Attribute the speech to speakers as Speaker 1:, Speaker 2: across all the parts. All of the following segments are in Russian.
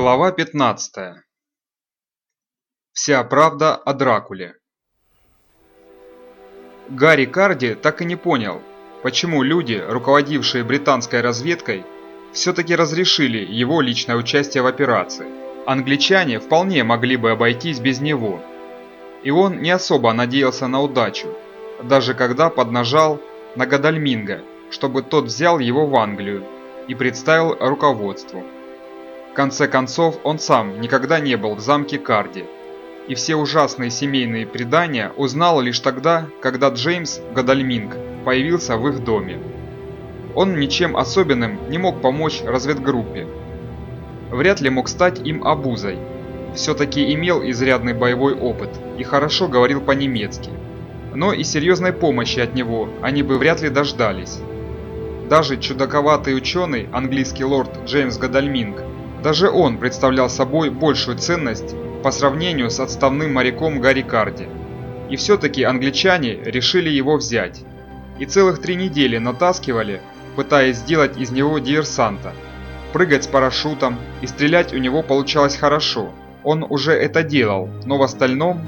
Speaker 1: Глава 15. Вся правда о Дракуле. Гарри Карди так и не понял, почему люди, руководившие британской разведкой, все-таки разрешили его личное участие в операции. Англичане вполне могли бы обойтись без него. И он не особо надеялся на удачу, даже когда поднажал на Гадальминга, чтобы тот взял его в Англию и представил руководству. Конце концов, он сам никогда не был в замке Карди, и все ужасные семейные предания узнал лишь тогда, когда Джеймс Гадальминг появился в их доме. Он ничем особенным не мог помочь разведгруппе. Вряд ли мог стать им обузой. Все-таки имел изрядный боевой опыт и хорошо говорил по-немецки. Но и серьезной помощи от него они бы вряд ли дождались. Даже чудаковатый ученый, английский лорд Джеймс Гадальминг, даже он представлял собой большую ценность по сравнению с отставным моряком Гарри Карди. И все-таки англичане решили его взять. И целых три недели натаскивали, пытаясь сделать из него диверсанта. Прыгать с парашютом и стрелять у него получалось хорошо. Он уже это делал, но в остальном...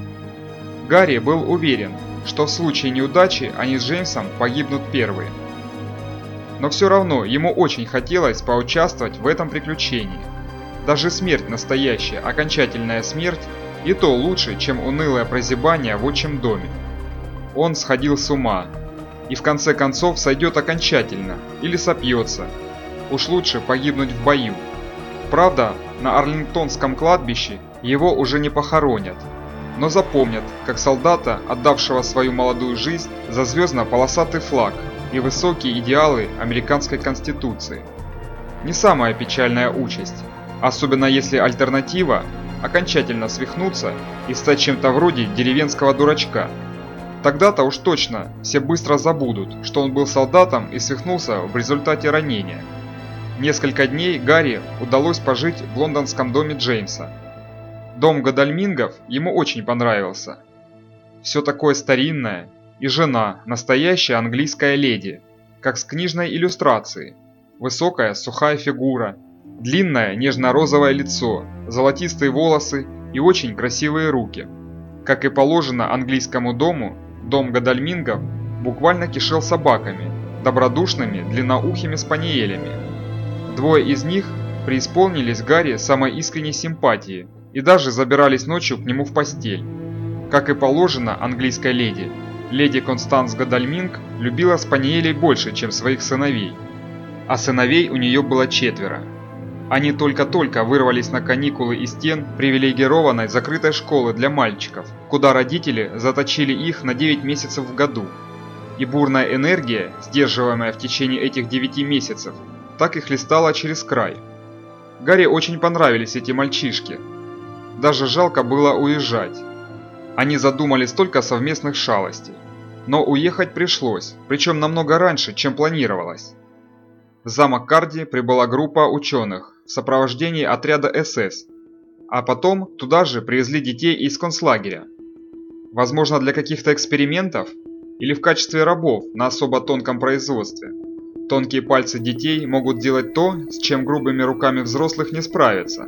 Speaker 1: Гарри был уверен, что в случае неудачи они с Джеймсом погибнут первые. Но все равно ему очень хотелось поучаствовать в этом приключении. Даже смерть настоящая, окончательная смерть, и то лучше, чем унылое прозябание в отчим доме. Он сходил с ума, и в конце концов сойдет окончательно, или сопьется. Уж лучше погибнуть в бою. Правда, на Арлингтонском кладбище его уже не похоронят, но запомнят, как солдата, отдавшего свою молодую жизнь за звездно-полосатый флаг и высокие идеалы американской конституции. Не самая печальная участь, Особенно если альтернатива – окончательно свихнуться и стать чем-то вроде деревенского дурачка. Тогда-то уж точно все быстро забудут, что он был солдатом и свихнулся в результате ранения. Несколько дней Гарри удалось пожить в лондонском доме Джеймса. Дом Гадальмингов ему очень понравился. Все такое старинное, и жена – настоящая английская леди, как с книжной иллюстрацией. Высокая, сухая фигура – Длинное нежно-розовое лицо, золотистые волосы и очень красивые руки. Как и положено английскому дому, дом Гадальмингов буквально кишел собаками, добродушными длинноухими спаниелями. Двое из них преисполнились Гарри самой искренней симпатии и даже забирались ночью к нему в постель. Как и положено английской леди, леди Констанс Гадальминг любила спаниелей больше, чем своих сыновей. А сыновей у нее было четверо. Они только-только вырвались на каникулы из стен привилегированной закрытой школы для мальчиков, куда родители заточили их на 9 месяцев в году. И бурная энергия, сдерживаемая в течение этих 9 месяцев, так и хлестала через край. Гарри очень понравились эти мальчишки. Даже жалко было уезжать. Они задумали столько совместных шалостей. Но уехать пришлось, причем намного раньше, чем планировалось. В замок Карди прибыла группа ученых сопровождении отряда СС, а потом туда же привезли детей из концлагеря. Возможно, для каких-то экспериментов или в качестве рабов на особо тонком производстве. Тонкие пальцы детей могут делать то, с чем грубыми руками взрослых не справиться.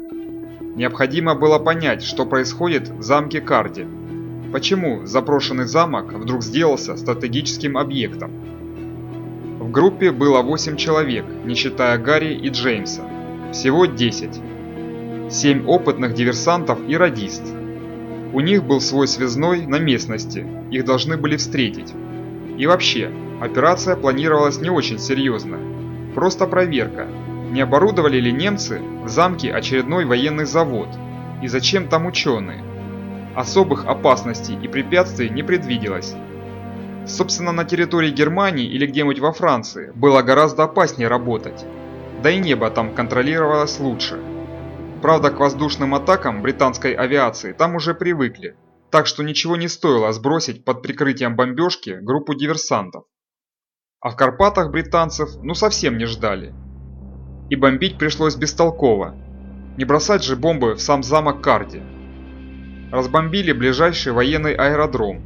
Speaker 1: Необходимо было понять, что происходит в замке Карди. Почему запрошенный замок вдруг сделался стратегическим объектом? В группе было 8 человек, не считая Гарри и Джеймса. Всего 10. 7 опытных диверсантов и радист. У них был свой связной на местности, их должны были встретить. И вообще, операция планировалась не очень серьезно. Просто проверка, не оборудовали ли немцы в замке очередной военный завод и зачем там ученые. Особых опасностей и препятствий не предвиделось. Собственно, на территории Германии или где-нибудь во Франции было гораздо опаснее работать. Да и небо там контролировалось лучше. Правда, к воздушным атакам британской авиации там уже привыкли, так что ничего не стоило сбросить под прикрытием бомбежки группу диверсантов. А в Карпатах британцев ну совсем не ждали. И бомбить пришлось бестолково. Не бросать же бомбы в сам замок Карди. Разбомбили ближайший военный аэродром,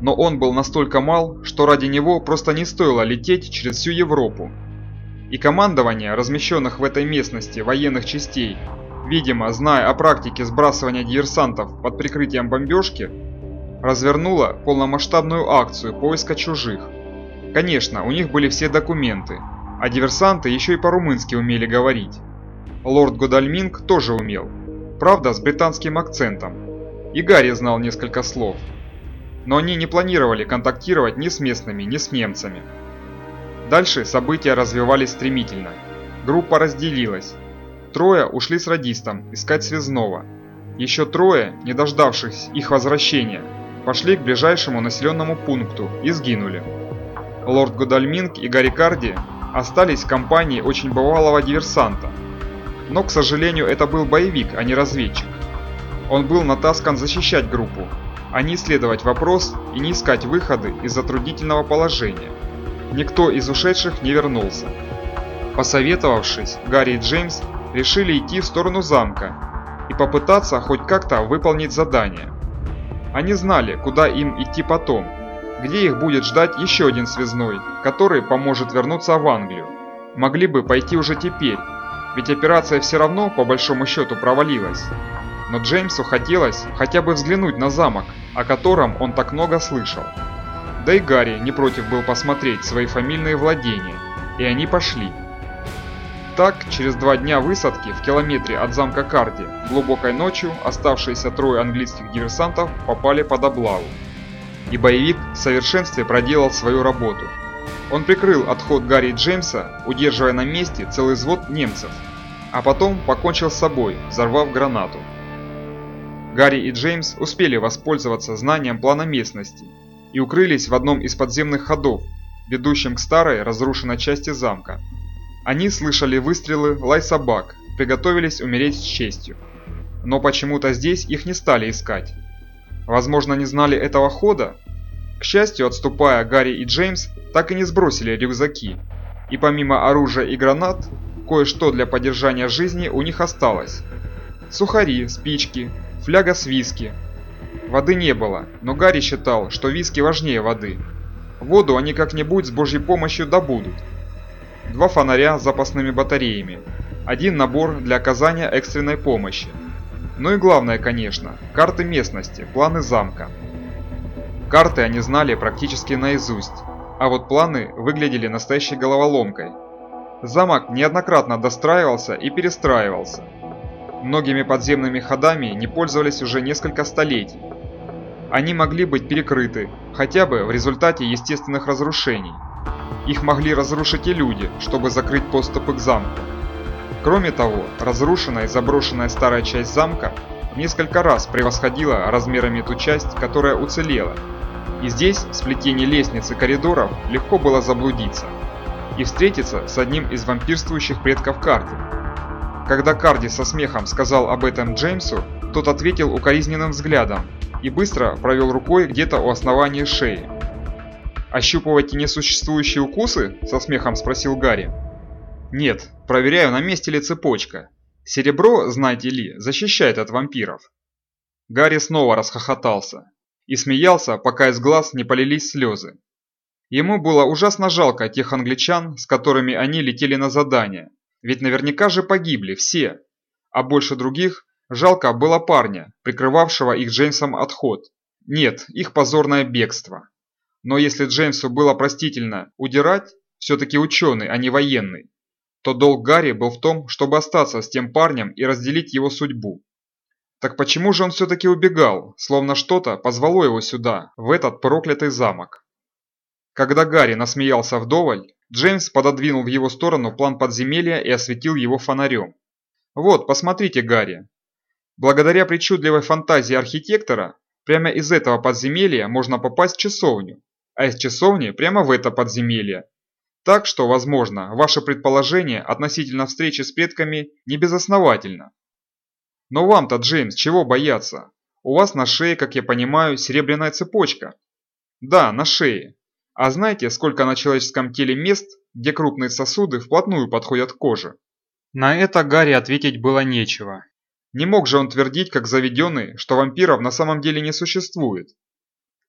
Speaker 1: но он был настолько мал, что ради него просто не стоило лететь через всю Европу. И командование размещенных в этой местности военных частей видимо, зная о практике сбрасывания диверсантов под прикрытием бомбежки, развернула полномасштабную акцию поиска чужих. Конечно, у них были все документы, а диверсанты еще и по-румынски умели говорить. Лорд Годальминг тоже умел, правда с британским акцентом. И Гарри знал несколько слов. Но они не планировали контактировать ни с местными, ни с немцами. Дальше события развивались стремительно. Группа разделилась. Трое ушли с радистом искать связного. Еще трое, не дождавшись их возвращения, пошли к ближайшему населенному пункту и сгинули. Лорд Годальминг и Гарри Карди остались в компании очень бывалого диверсанта. Но, к сожалению, это был боевик, а не разведчик. Он был натаскан защищать группу, а не исследовать вопрос и не искать выходы из затруднительного положения. Никто из ушедших не вернулся. Посоветовавшись, Гарри и Джеймс решили идти в сторону замка и попытаться хоть как-то выполнить задание. Они знали, куда им идти потом, где их будет ждать еще один связной, который поможет вернуться в Англию. Могли бы пойти уже теперь, ведь операция все равно по большому счету провалилась. Но Джеймсу хотелось хотя бы взглянуть на замок, о котором он так много слышал. Да и Гарри не против был посмотреть свои фамильные владения, и они пошли. Так, через два дня высадки в километре от замка Карди, глубокой ночью оставшиеся трое английских диверсантов попали под облаву и боевик в совершенстве проделал свою работу. Он прикрыл отход Гарри и Джеймса, удерживая на месте целый взвод немцев, а потом покончил с собой, взорвав гранату. Гарри и Джеймс успели воспользоваться знанием плана местности и укрылись в одном из подземных ходов, ведущем к старой разрушенной части замка. Они слышали выстрелы, лай собак, приготовились умереть с честью. Но почему-то здесь их не стали искать. Возможно, не знали этого хода? К счастью, отступая, Гарри и Джеймс так и не сбросили рюкзаки. И помимо оружия и гранат, кое-что для поддержания жизни у них осталось. Сухари, спички, фляга с виски. Воды не было, но Гарри считал, что виски важнее воды. Воду они как-нибудь с божьей помощью добудут. Два фонаря с запасными батареями. Один набор для оказания экстренной помощи. Ну и главное, конечно, карты местности, планы замка. Карты они знали практически наизусть, а вот планы выглядели настоящей головоломкой. Замок неоднократно достраивался и перестраивался. Многими подземными ходами не пользовались уже несколько столетий. Они могли быть перекрыты, хотя бы в результате естественных разрушений. Их могли разрушить и люди, чтобы закрыть подступы к замку. Кроме того, разрушенная и заброшенная старая часть замка несколько раз превосходила размерами ту часть, которая уцелела. И здесь, в сплетении лестниц и коридоров, легко было заблудиться и встретиться с одним из вампирствующих предков Карди. Когда Карди со смехом сказал об этом Джеймсу, тот ответил укоризненным взглядом и быстро провел рукой где-то у основания шеи. «Ощупываете несуществующие укусы?» – со смехом спросил Гарри. Нет, проверяю, на месте ли цепочка. Серебро, знаете ли, защищает от вампиров. Гарри снова расхохотался и смеялся, пока из глаз не полились слезы. Ему было ужасно жалко тех англичан, с которыми они летели на задание, ведь наверняка же погибли все. А больше других жалко было парня, прикрывавшего их Джеймсом отход. Нет, их позорное бегство. Но если Джеймсу было простительно удирать, все-таки ученый, а не военный, то долг Гарри был в том, чтобы остаться с тем парнем и разделить его судьбу. Так почему же он все-таки убегал, словно что-то позвало его сюда, в этот проклятый замок? Когда Гарри насмеялся вдоволь, Джеймс пододвинул в его сторону план подземелья и осветил его фонарем. «Вот, посмотрите, Гарри. Благодаря причудливой фантазии архитектора, прямо из этого подземелья можно попасть в часовню, а из часовни прямо в это подземелье, так что, возможно, ваше предположение относительно встречи с предками не безосновательно. Но вам-то, Джеймс, чего бояться? У вас на шее, как я понимаю, серебряная цепочка. Да, на шее. А знаете, сколько на человеческом теле мест, где крупные сосуды вплотную подходят к коже? На это Гарри ответить было нечего. Не мог же он твердить, как заведенный, что вампиров на самом деле не существует.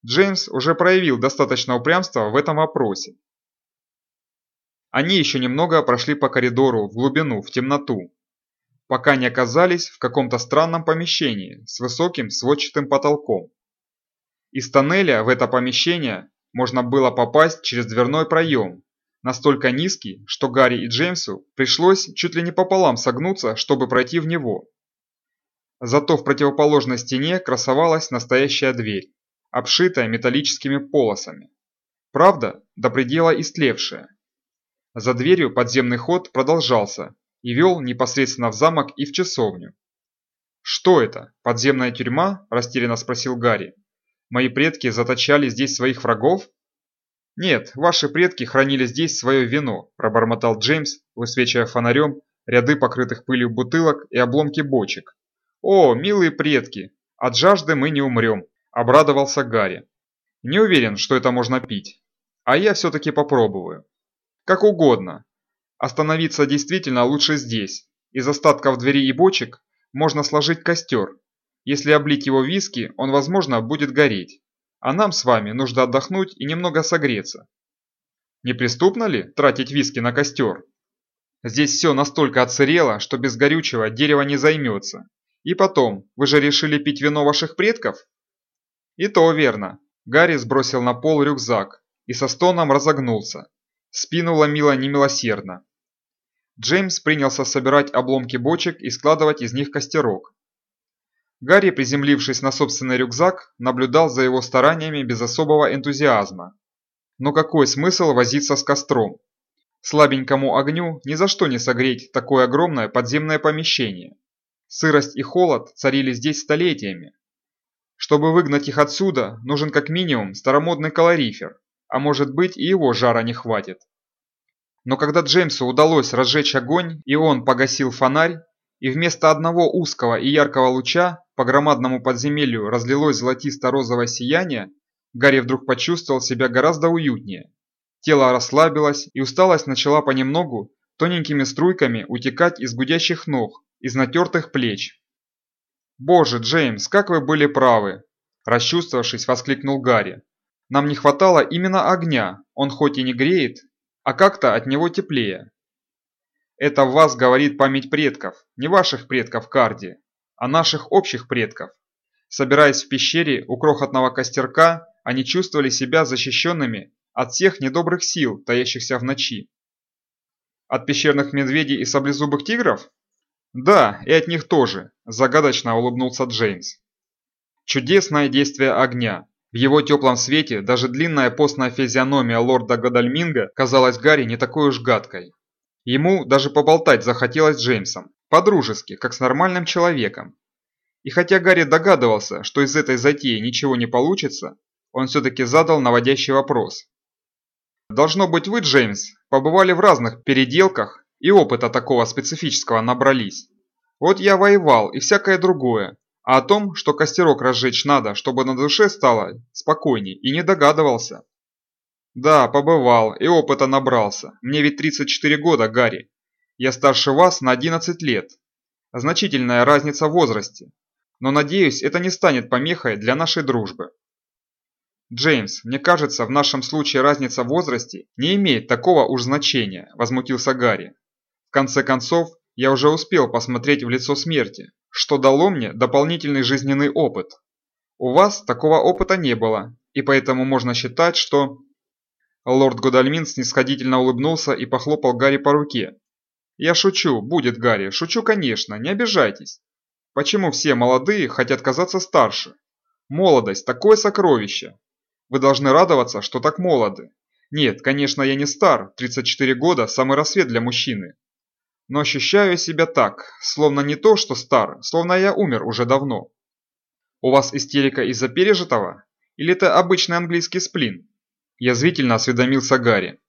Speaker 1: Джеймс уже проявил достаточно упрямства в этом вопросе. Они еще немного прошли по коридору, в глубину, в темноту. пока не оказались в каком-то странном помещении с высоким сводчатым потолком. Из тоннеля в это помещение можно было попасть через дверной проем, настолько низкий, что Гарри и Джеймсу пришлось чуть ли не пополам согнуться, чтобы пройти в него. Зато в противоположной стене красовалась настоящая дверь, обшитая металлическими полосами. Правда, до предела истлевшая. За дверью подземный ход продолжался и вел непосредственно в замок и в часовню. «Что это, подземная тюрьма?» – растерянно спросил Гарри. «Мои предки заточали здесь своих врагов?» «Нет, ваши предки хранили здесь свое вино», – пробормотал Джеймс, высвечивая фонарем ряды покрытых пылью бутылок и обломки бочек. «О, милые предки, от жажды мы не умрем», – обрадовался Гарри. «Не уверен, что это можно пить. А я все-таки попробую». «Как угодно. Остановиться действительно лучше здесь. Из остатков двери и бочек можно сложить костер. Если облить его виски, он, возможно, будет гореть. А нам с вами нужно отдохнуть и немного согреться. Неприступно ли тратить виски на костер? Здесь все настолько отсырело, что без горючего дерево не займется. И потом, вы же решили пить вино ваших предков? И то верно. Гарри сбросил на пол рюкзак и со стоном разогнулся. Спину ломило немилосердно. Джеймс принялся собирать обломки бочек и складывать из них костерок. Гарри, приземлившись на собственный рюкзак, наблюдал за его стараниями без особого энтузиазма. Но какой смысл возиться с костром? Слабенькому огню ни за что не согреть такое огромное подземное помещение. Сырость и холод царили здесь столетиями. Чтобы выгнать их отсюда, нужен как минимум старомодный калорифер, а может быть и его жара не хватит. Но когда Джеймсу удалось разжечь огонь и он погасил фонарь, и вместо одного узкого и яркого луча по громадному подземелью разлилось золотисто-розовое сияние, Гарри вдруг почувствовал себя гораздо уютнее. Тело расслабилось, и усталость начала понемногу тоненькими струйками утекать из гудящих ног, из натертых плеч. «Боже, Джеймс, как вы были правы!» Расчувствовавшись, воскликнул Гарри. «Нам не хватало именно огня, он хоть и не греет, а как-то от него теплее. Это в вас говорит память предков, не ваших предков Карди, а наших общих предков. Собираясь в пещере у крохотного костерка, они чувствовали себя защищенными от всех недобрых сил, таящихся в ночи. От пещерных медведей и саблезубых тигров? Да, и от них тоже, загадочно улыбнулся Джеймс. Чудесное действие огня. В его теплом свете даже длинная постная физиономия лорда Гадальминга казалась Гарри не такой уж гадкой. Ему даже поболтать захотелось Джеймсом, по-дружески, как с нормальным человеком. И хотя Гарри догадывался, что из этой затеи ничего не получится, он все-таки задал наводящий вопрос. «Должно быть вы, Джеймс, побывали в разных переделках и опыта такого специфического набрались. Вот я воевал и всякое другое, а о том, что костерок разжечь надо, чтобы на душе стало спокойней, и не догадывался». «Да, побывал и опыта набрался. Мне ведь 34 года, Гарри. Я старше вас на 11 лет. Значительная разница в возрасте. Но надеюсь, это не станет помехой для нашей дружбы». «Джеймс, мне кажется, в нашем случае разница в возрасте не имеет такого уж значения», – возмутился Гарри. «В конце концов, я уже успел посмотреть в лицо смерти, что дало мне дополнительный жизненный опыт. У вас такого опыта не было, и поэтому можно считать, что Лорд Годальмин снисходительно улыбнулся и похлопал Гарри по руке. «Я шучу, будет Гарри, шучу, конечно, не обижайтесь. Почему все молодые хотят казаться старше? Молодость – такое сокровище. Вы должны радоваться, что так молоды. Нет, конечно, я не стар, 34 года – самый рассвет для мужчины. Но ощущаю себя так, словно не то, что стар, словно я умер уже давно. У вас истерика из-за пережитого? Или это обычный английский сплин? Язвительно осведомился Гарри.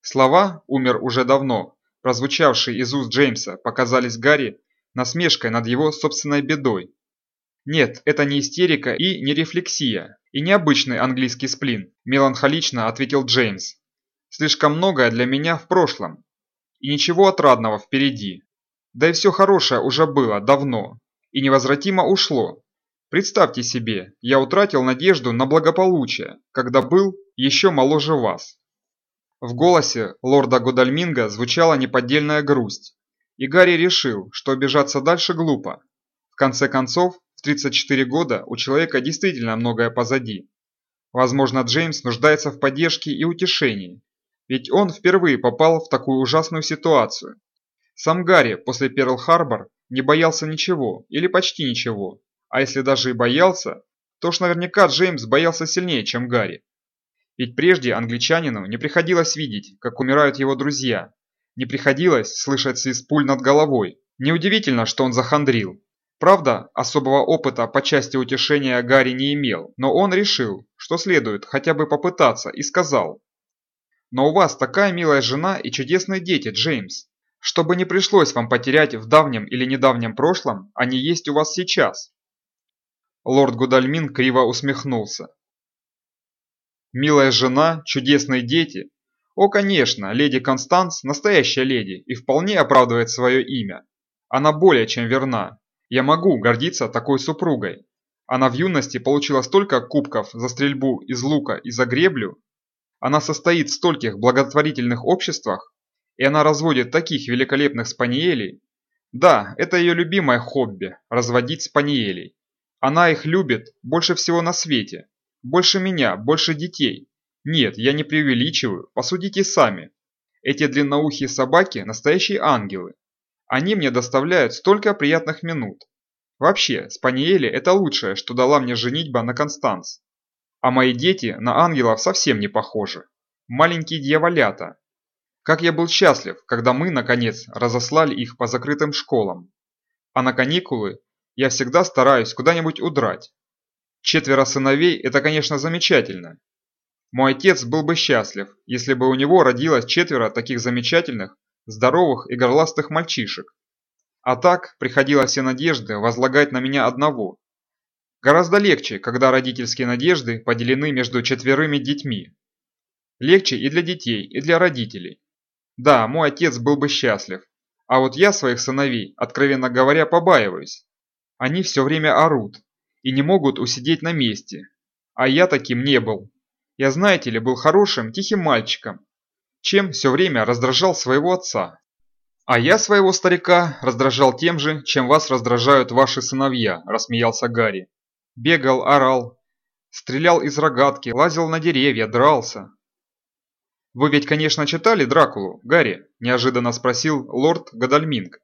Speaker 1: Слова «умер уже давно», прозвучавшие из уст Джеймса, показались Гарри насмешкой над его собственной бедой. «Нет, это не истерика и не рефлексия, и не обычный английский сплин», меланхолично ответил Джеймс. «Слишком многое для меня в прошлом, и ничего отрадного впереди. Да и все хорошее уже было давно, и невозвратимо ушло. Представьте себе, я утратил надежду на благополучие, когда был еще моложе вас. В голосе лорда Годальминга звучала неподдельная грусть. И Гарри решил, что обижаться дальше глупо. В конце концов, в 34 года у человека действительно многое позади. Возможно, Джеймс нуждается в поддержке и утешении, ведь он впервые попал в такую ужасную ситуацию. Сам Гарри после Перл-Харбор не боялся ничего или почти ничего, а если даже и боялся, то уж наверняка Джеймс боялся сильнее, чем Гарри. Ведь прежде англичанину не приходилось видеть, как умирают его друзья, не приходилось слышать свист пуль над головой. Неудивительно, что он захандрил. Правда, особого опыта по части утешения Гарри не имел, но он решил, что следует хотя бы попытаться, и сказал. «Но у вас такая милая жена и чудесные дети, Джеймс. Чтобы не пришлось вам потерять в давнем или недавнем прошлом, они есть у вас сейчас». Лорд Гудальмин криво усмехнулся. «Милая жена, чудесные дети. О, конечно, леди Констанс – настоящая леди и вполне оправдывает свое имя. Она более чем верна, я могу гордиться такой супругой. Она в юности получила столько кубков за стрельбу из лука и за греблю. Она состоит в стольких благотворительных обществах, и она разводит таких великолепных спаниелей. Да, это ее любимое хобби – разводить спаниелей. Она их любит больше всего на свете. Больше меня, больше детей. Нет, я не преувеличиваю, посудите сами. Эти длинноухие собаки – настоящие ангелы. Они мне доставляют столько приятных минут. Вообще, спаниели – это лучшее, что дала мне женитьба на Констанс. А мои дети на ангелов совсем не похожи. Маленькие дьяволята. Как я был счастлив, когда мы, наконец, разослали их по закрытым школам. А на каникулы я всегда стараюсь куда-нибудь удрать. Четверо сыновей – это, конечно, замечательно. Мой отец был бы счастлив, если бы у него родилось четверо таких замечательных, здоровых и горластых мальчишек. А так приходилось все надежды возлагать на меня одного. Гораздо легче, когда родительские надежды поделены между четверыми детьми. Легче и для детей, и для родителей. Да, мой отец был бы счастлив. А вот я своих сыновей, откровенно говоря, побаиваюсь. Они все время орут и не могут усидеть на месте. А я таким не был. Я, знаете ли, был хорошим, тихим мальчиком, чем все время раздражал своего отца. А я своего старика раздражал тем же, чем вас раздражают ваши сыновья, рассмеялся Гарри. Бегал, орал, стрелял из рогатки, лазил на деревья, дрался. Вы ведь, конечно, читали Дракулу, Гарри? Неожиданно спросил лорд Гадальминг.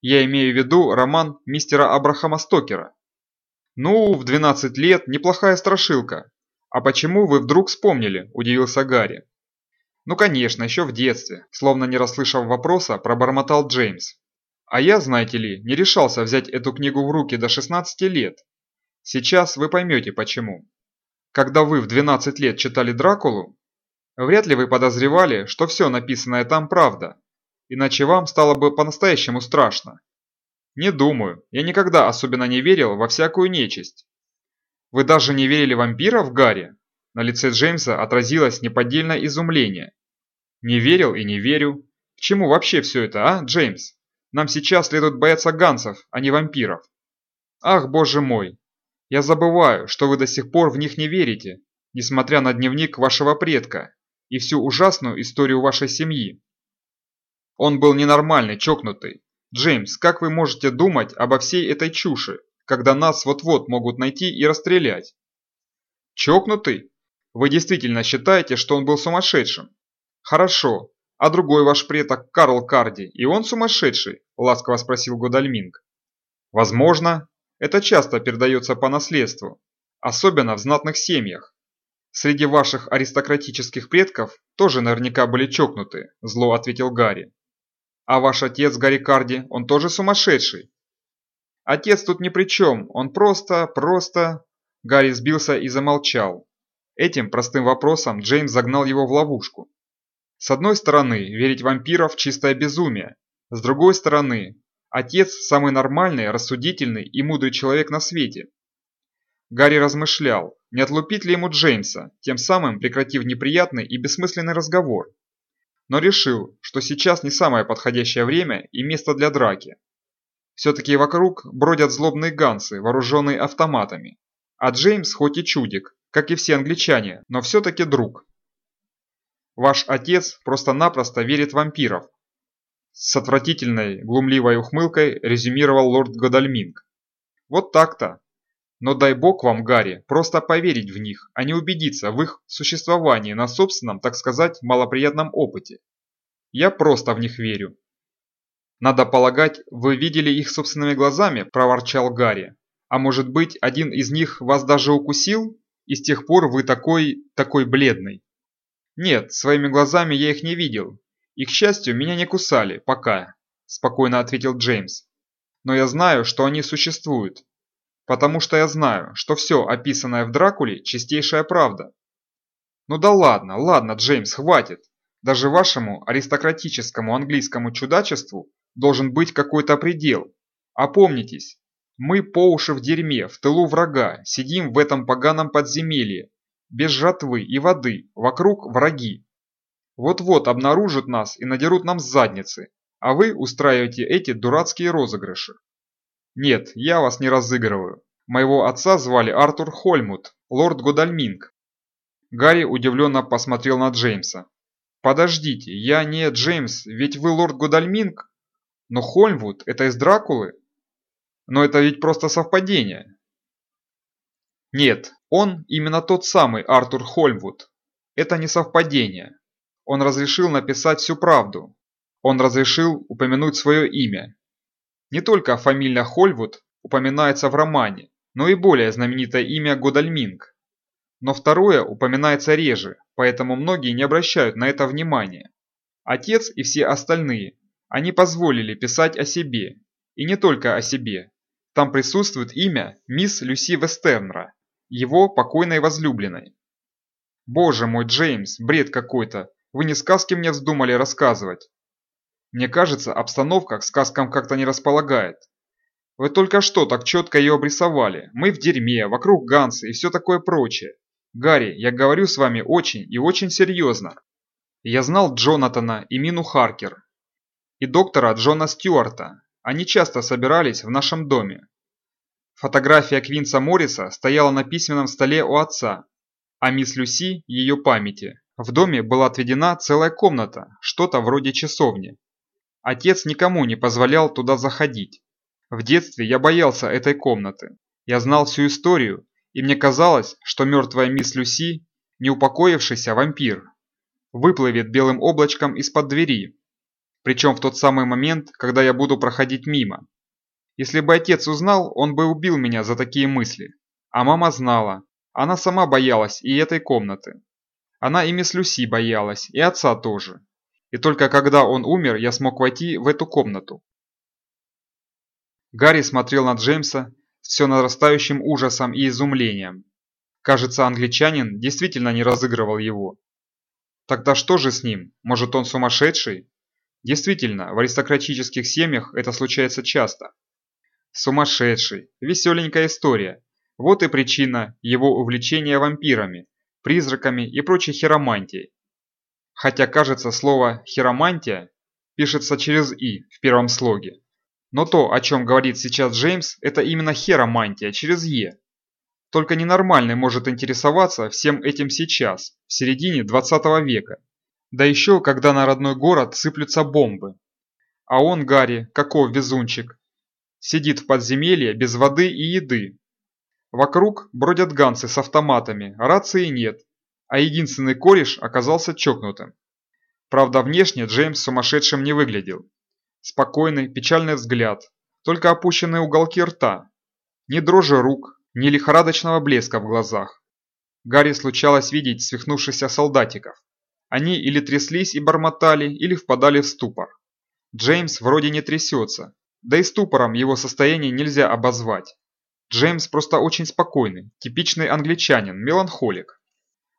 Speaker 1: Я имею в виду роман мистера Абрахама Стокера. Ну, в 12 лет неплохая страшилка. А почему вы вдруг вспомнили, удивился Гарри. Ну конечно, еще в детстве, словно не расслышав вопроса, пробормотал Джеймс. А я, знаете ли, не решался взять эту книгу в руки до 16 лет. Сейчас вы поймете почему. Когда вы в 12 лет читали Дракулу, вряд ли вы подозревали, что все написанное там правда, иначе вам стало бы по-настоящему страшно. Не думаю, я никогда особенно не верил во всякую нечисть. Вы даже не верили вампиров, Гарри? На лице Джеймса отразилось неподдельное изумление. «Не верил и не верю. К чему вообще все это, а, Джеймс? Нам сейчас следует бояться гансов, а не вампиров». «Ах, боже мой! Я забываю, что вы до сих пор в них не верите, несмотря на дневник вашего предка и всю ужасную историю вашей семьи. Он был ненормальный, чокнутый. Джеймс, как вы можете думать обо всей этой чуши, когда нас вот-вот могут найти и расстрелять? Чокнутый? Вы действительно считаете, что он был сумасшедшим? Хорошо. А другой ваш предок Карл Карди, и он сумасшедший? Ласково спросил Годальминг. Возможно. Это часто передается по наследству, особенно в знатных семьях. Среди ваших аристократических предков тоже наверняка были чокнутые, зло ответил Гарри. А ваш отец Гарри Карди, он тоже сумасшедший? Отец тут ни при чем, он просто, просто... Гарри сбился и замолчал. Этим простым вопросом Джеймс загнал его в ловушку. С одной стороны, верить вампиров – чистое безумие. С другой стороны, отец – самый нормальный, рассудительный и мудрый человек на свете. Гарри размышлял, не отлупить ли ему Джеймса, тем самым прекратив неприятный и бессмысленный разговор. Но решил, что сейчас не самое подходящее время и место для драки. Все-таки вокруг бродят злобные гансы, вооруженные автоматами. А Джеймс хоть и чудик, как и все англичане, но все-таки друг. Ваш отец просто-напросто верит в вампиров. с отвратительной глумливой ухмылкой резюмировал лорд Годальминг. Вот так-то. Но дай бог вам, Гарри, просто поверить в них, а не убедиться в их существовании на собственном, так сказать, малоприятном опыте. Я просто в них верю. Надо полагать, вы видели их собственными глазами, проворчал Гарри. А может быть, один из них вас даже укусил? И с тех пор вы такой, такой бледный. Нет, своими глазами я их не видел. И, к счастью, меня не кусали, пока, спокойно ответил Джеймс. Но я знаю, что они существуют. Потому что я знаю, что все описанное в Дракуле – чистейшая правда. Ну да ладно, ладно, Джеймс, хватит. Даже вашему аристократическому английскому чудачеству должен быть какой-то предел. Опомнитесь, мы по уши в дерьме, в тылу врага, сидим в этом поганом подземелье, без жатвы и воды, вокруг враги. Вот-вот обнаружат нас и надерут нам задницы, а вы устраиваете эти дурацкие розыгрыши. Нет, я вас не разыгрываю. Моего отца звали Артур Хольмут, лорд Годальминг. Гарри удивленно посмотрел на Джеймса. Подождите, я не Джеймс, ведь вы лорд Годальминг? Но Хольмвуд – это из Дракулы? Но это ведь просто совпадение. Нет, он именно тот самый Артур Хольмвуд. Это не совпадение. Он разрешил написать всю правду. Он разрешил упомянуть свое имя. Не только фамилия Хольвуд упоминается в романе, но и более знаменитое имя Годальминг. Но второе упоминается реже, поэтому многие не обращают на это внимания. Отец и все остальные, они позволили писать о себе, и не только о себе. Там присутствует имя мисс Люси Вестернра, его покойной возлюбленной. Боже мой, Джеймс, бред какой-то, вы не сказки мне вздумали рассказывать. Мне кажется, обстановка к сказкам как-то не располагает. Вы только что так четко ее обрисовали. Мы в дерьме, вокруг Ганса и все такое прочее. Гарри, я говорю с вами очень и очень серьезно. Я знал Джонатана и Мину Харкер. И доктора Джона Стюарта. Они часто собирались в нашем доме. Фотография Квинса Морриса стояла на письменном столе у отца, а мисс Люси – ее памяти. В доме была отведена целая комната, что-то вроде часовни. Отец никому не позволял туда заходить. В детстве я боялся этой комнаты. Я знал всю историю, и мне казалось, что мертвая мисс Люси, неупокоившийся вампир, выплывет белым облачком из-под двери. Причем в тот самый момент, когда я буду проходить мимо. Если бы отец узнал, он бы убил меня за такие мысли. А мама знала. Она сама боялась и этой комнаты. Она и мисс Люси боялась, и отца тоже. И только когда он умер, я смог войти в эту комнату. Гарри смотрел на Джеймса с все нарастающим ужасом и изумлением. Кажется, англичанин действительно не разыгрывал его. Тогда что же с ним? Может он сумасшедший? Действительно, в аристократических семьях это случается часто. Сумасшедший, веселенькая история. Вот и причина его увлечения вампирами, призраками и прочей хиромантией. Хотя, кажется, слово «хиромантия» пишется через «и» в первом слоге. Но то, о чем говорит сейчас Джеймс, это именно хиромантия через «е». Только ненормальный может интересоваться всем этим сейчас, в середине 20 века. Да еще, когда на родной город сыплются бомбы. А он, Гарри, каков везунчик, сидит в подземелье без воды и еды. Вокруг бродят ганцы с автоматами, рации нет, а единственный кореш оказался чокнутым. Правда, внешне Джеймс сумасшедшим не выглядел. Спокойный, печальный взгляд, только опущенные уголки рта. Ни дрожи рук, ни лихорадочного блеска в глазах. Гарри случалось видеть свихнувшихся солдатиков. Они или тряслись и бормотали, или впадали в ступор. Джеймс вроде не трясется, да и ступором его состояние нельзя обозвать. Джеймс просто очень спокойный, типичный англичанин, меланхолик.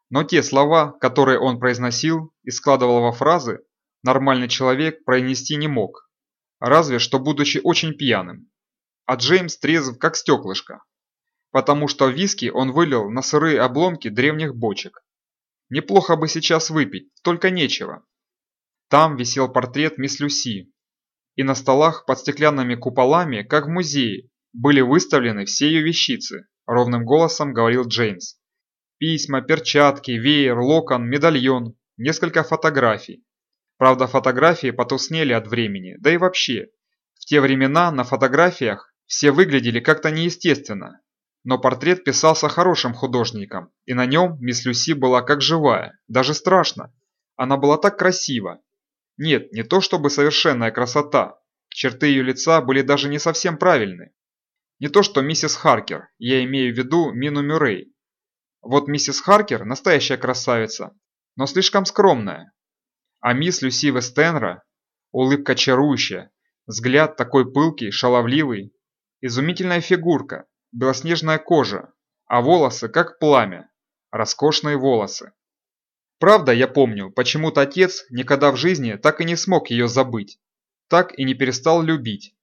Speaker 1: Но те слова, которые он произносил и складывал во фразы, нормальный человек произнести не мог. Разве что будучи очень пьяным. А Джеймс трезв как стеклышко. Потому что виски он вылил на сырые обломки древних бочек. Неплохо бы сейчас выпить, только нечего. Там висел портрет мисс Люси. И на столах под стеклянными куполами, как в музее, были выставлены все ее вещицы, ровным голосом говорил Джеймс. Письма, перчатки, веер, локон, медальон, несколько фотографий. Правда, фотографии потуснели от времени, да и вообще. В те времена на фотографиях все выглядели как-то неестественно. Но портрет писался хорошим художником, и на нем мисс Люси была как живая, даже страшно. Она была так красива. Нет, не то чтобы совершенная красота. Черты ее лица были даже не совсем правильны. Не то что миссис Харкер, я имею в виду Мину Мюррей. Вот миссис Харкер настоящая красавица, но слишком скромная. А мисс Люси Вестенра, улыбка чарующая, взгляд такой пылкий, шаловливый, изумительная фигурка, белоснежная кожа, а волосы как пламя, роскошные волосы. Правда, я помню, почему-то отец никогда в жизни так и не смог ее забыть, так и не перестал любить.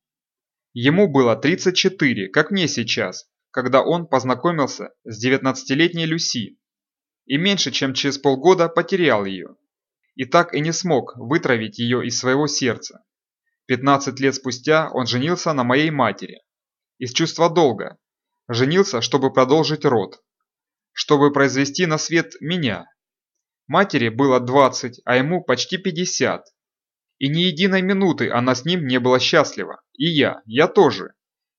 Speaker 1: Ему было 34, как мне сейчас, когда он познакомился с 19-летней Люси, и меньше чем через полгода потерял ее, и так и не смог вытравить ее из своего сердца. 15 лет спустя он женился на моей матери. Из чувства долга. Женился, чтобы продолжить род. Чтобы произвести на свет меня. Матери было 20, а ему почти 50. И ни единой минуты она с ним не была счастлива. И я, я тоже.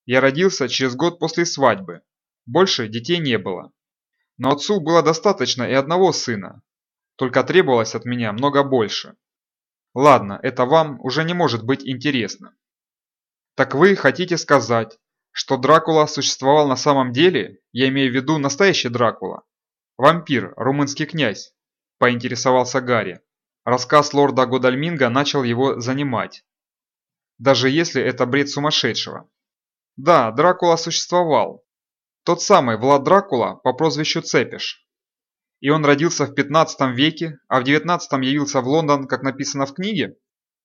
Speaker 1: Я родился через год после свадьбы. Больше детей не было. Но отцу было достаточно и одного сына. Только требовалось от меня много больше. Ладно, это вам уже не может быть интересно. Так вы хотите сказать, что Дракула существовал на самом деле? Я имею в виду настоящий Дракула. Вампир, румынский князь, поинтересовался Гарри. Рассказ лорда Годальминга начал его занимать. Даже если это бред сумасшедшего. Да, Дракула существовал. Тот самый Влад Дракула по прозвищу Цепиш. И он родился в 15 веке, а в 19 явился в Лондон, как написано в книге?